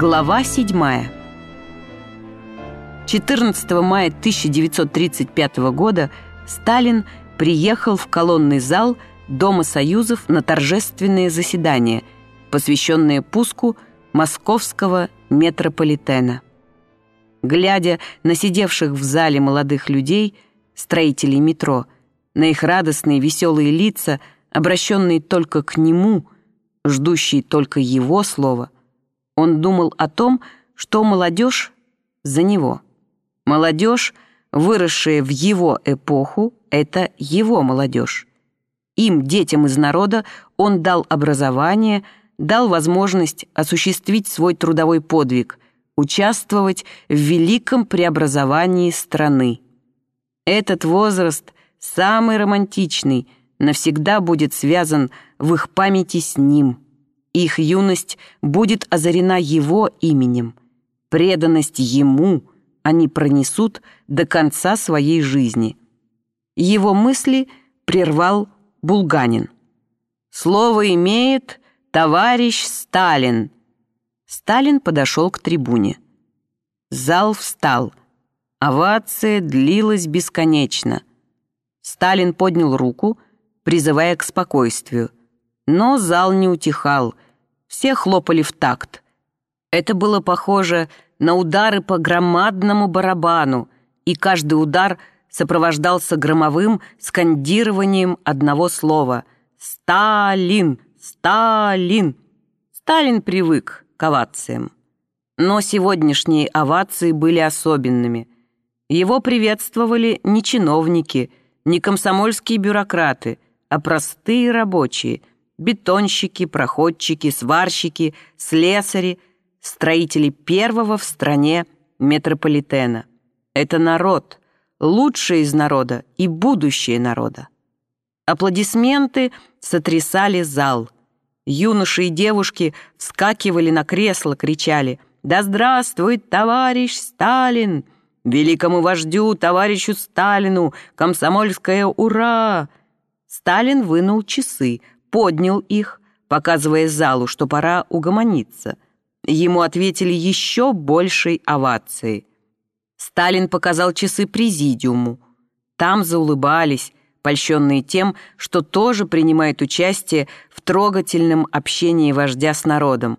Глава 7. 14 мая 1935 года Сталин приехал в колонный зал Дома Союзов на торжественное заседание, посвященное пуску московского метрополитена. Глядя на сидевших в зале молодых людей, строителей метро, на их радостные веселые лица, обращенные только к нему, ждущие только его слова – он думал о том, что молодежь за него. Молодежь, выросшая в его эпоху, это его молодежь. Им, детям из народа, он дал образование, дал возможность осуществить свой трудовой подвиг, участвовать в великом преобразовании страны. Этот возраст, самый романтичный, навсегда будет связан в их памяти с ним – их юность будет озарена его именем. Преданность ему они пронесут до конца своей жизни. Его мысли прервал Булганин. «Слово имеет товарищ Сталин». Сталин подошел к трибуне. Зал встал. Овация длилась бесконечно. Сталин поднял руку, призывая к спокойствию. Но зал не утихал, все хлопали в такт. Это было похоже на удары по громадному барабану, и каждый удар сопровождался громовым скандированием одного слова «Сталин! Сталин!». Сталин привык к овациям. Но сегодняшние овации были особенными. Его приветствовали не чиновники, не комсомольские бюрократы, а простые рабочие, бетонщики, проходчики, сварщики, слесари, строители первого в стране метрополитена. Это народ, лучший из народа и будущее народа. Аплодисменты сотрясали зал. Юноши и девушки вскакивали на кресло, кричали «Да здравствует товарищ Сталин! Великому вождю, товарищу Сталину! Комсомольское ура!» Сталин вынул часы, поднял их, показывая залу, что пора угомониться. Ему ответили еще большей овацией. Сталин показал часы президиуму. Там заулыбались, польщенные тем, что тоже принимает участие в трогательном общении вождя с народом.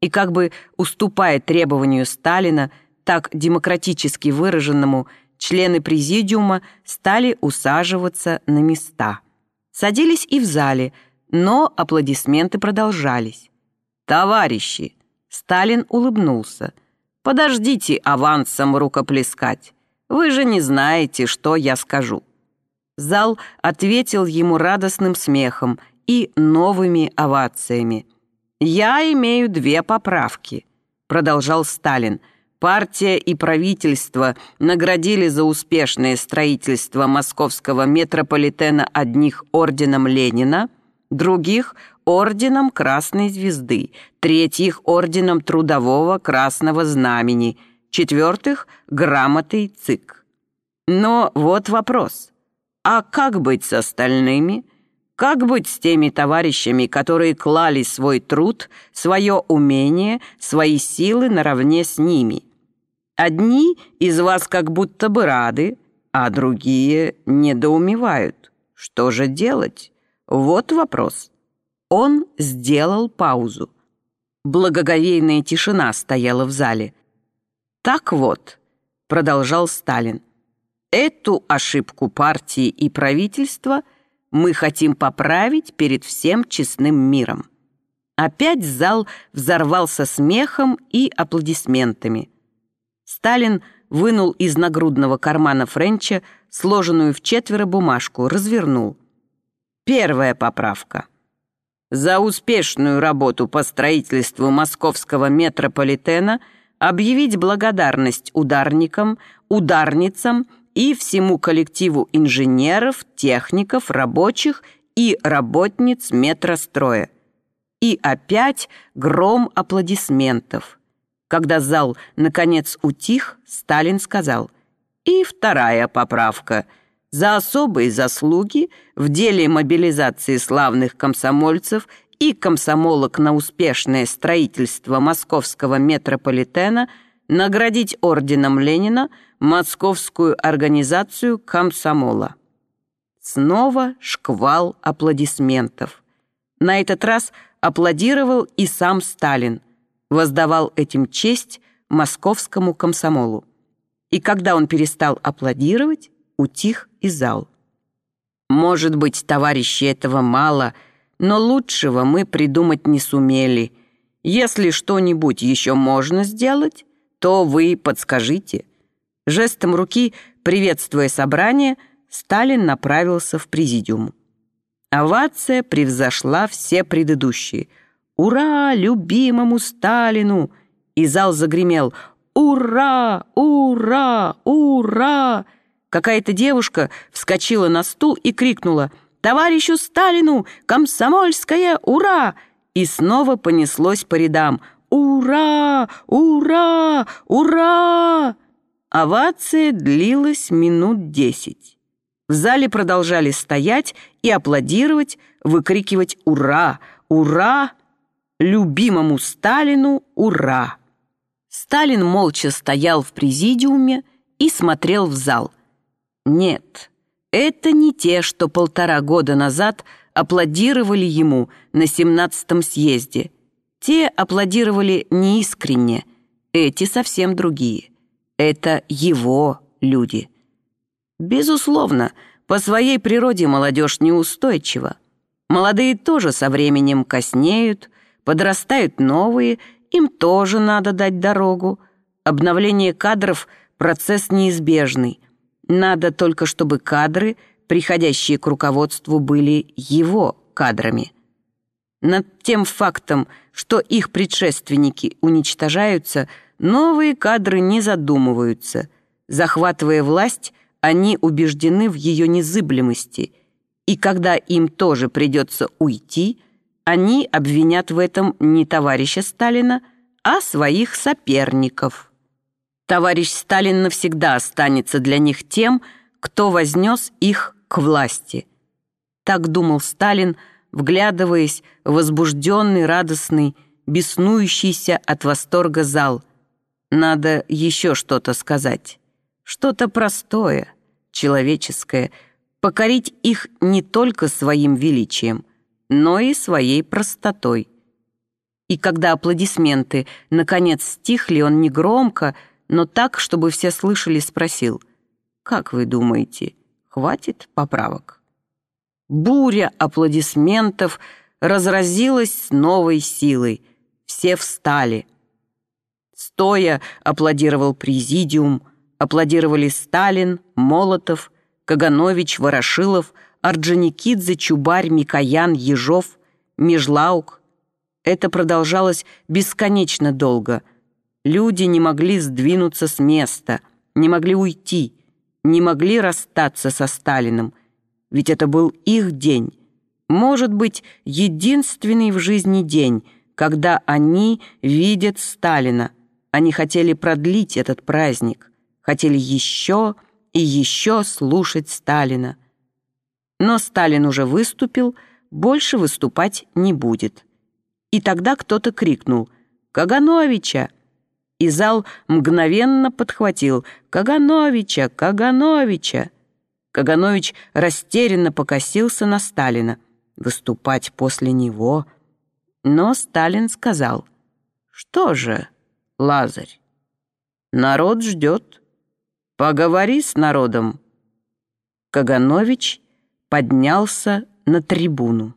И как бы уступая требованию Сталина, так демократически выраженному, члены президиума стали усаживаться на места. Садились и в зале – но аплодисменты продолжались. «Товарищи!» — Сталин улыбнулся. «Подождите авансом рукоплескать. Вы же не знаете, что я скажу». Зал ответил ему радостным смехом и новыми овациями. «Я имею две поправки», — продолжал Сталин. «Партия и правительство наградили за успешное строительство московского метрополитена одних орденом Ленина — других — орденом Красной Звезды, третьих — орденом Трудового Красного Знамени, четвертых — грамотой ЦИК. Но вот вопрос. А как быть с остальными? Как быть с теми товарищами, которые клали свой труд, свое умение, свои силы наравне с ними? Одни из вас как будто бы рады, а другие недоумевают. Что же делать? Вот вопрос. Он сделал паузу. Благоговейная тишина стояла в зале. «Так вот», — продолжал Сталин, «эту ошибку партии и правительства мы хотим поправить перед всем честным миром». Опять зал взорвался смехом и аплодисментами. Сталин вынул из нагрудного кармана Френча сложенную в четверо бумажку, развернул. Первая поправка. За успешную работу по строительству московского метрополитена объявить благодарность ударникам, ударницам и всему коллективу инженеров, техников, рабочих и работниц метростроя. И опять гром аплодисментов. Когда зал наконец утих, Сталин сказал «И вторая поправка – за особые заслуги в деле мобилизации славных комсомольцев и комсомолок на успешное строительство московского метрополитена наградить орденом Ленина Московскую организацию комсомола. Снова шквал аплодисментов. На этот раз аплодировал и сам Сталин, воздавал этим честь московскому комсомолу. И когда он перестал аплодировать, утих и зал. Может быть, товарищи, этого мало, но лучшего мы придумать не сумели. Если что-нибудь еще можно сделать, то вы подскажите. Жестом руки, приветствуя собрание, Сталин направился в президиум. Овация превзошла все предыдущие. «Ура! Любимому Сталину!» И зал загремел «Ура! Ура! Ура!» Какая-то девушка вскочила на стул и крикнула «Товарищу Сталину! Комсомольская! Ура!» И снова понеслось по рядам «Ура! Ура! Ура!» Овация длилась минут десять. В зале продолжали стоять и аплодировать, выкрикивать «Ура! Ура!» Любимому Сталину «Ура!» Сталин молча стоял в президиуме и смотрел в зал – нет, это не те, что полтора года назад аплодировали ему на 17-м съезде. Те аплодировали неискренне, эти совсем другие. Это его люди. Безусловно, по своей природе молодежь неустойчива. Молодые тоже со временем коснеют, подрастают новые, им тоже надо дать дорогу. Обновление кадров – процесс неизбежный – надо только, чтобы кадры, приходящие к руководству, были его кадрами. Над тем фактом, что их предшественники уничтожаются, новые кадры не задумываются. Захватывая власть, они убеждены в ее незыблемости, и когда им тоже придется уйти, они обвинят в этом не товарища Сталина, а своих соперников. Товарищ Сталин навсегда останется для них тем, кто вознес их к власти. Так думал Сталин, вглядываясь в возбужденный, радостный, беснующийся от восторга зал. Надо еще что-то сказать. Что-то простое, человеческое, покорить их не только своим величием, но и своей простотой. И когда аплодисменты наконец стихли, он негромко, но так, чтобы все слышали, спросил, «Как вы думаете, хватит поправок?» Буря аплодисментов разразилась с новой силой. Все встали. Стоя аплодировал президиум, аплодировали Сталин, Молотов, Каганович, Ворошилов, Орджоникидзе, Чубарь, Микоян, Ежов, Межлаук. Это продолжалось бесконечно долго — Люди не могли сдвинуться с места, не могли уйти, не могли расстаться со Сталиным, ведь это был их день. Может быть, единственный в жизни день, когда они видят Сталина. Они хотели продлить этот праздник, хотели еще и еще слушать Сталина. Но Сталин уже выступил, больше выступать не будет. И тогда кто-то крикнул «Кагановича!» И зал мгновенно подхватил «Кагановича! Кагановича!». Каганович растерянно покосился на Сталина. Выступать после него. Но Сталин сказал «Что же, Лазарь, народ ждет. Поговори с народом». Каганович поднялся на трибуну.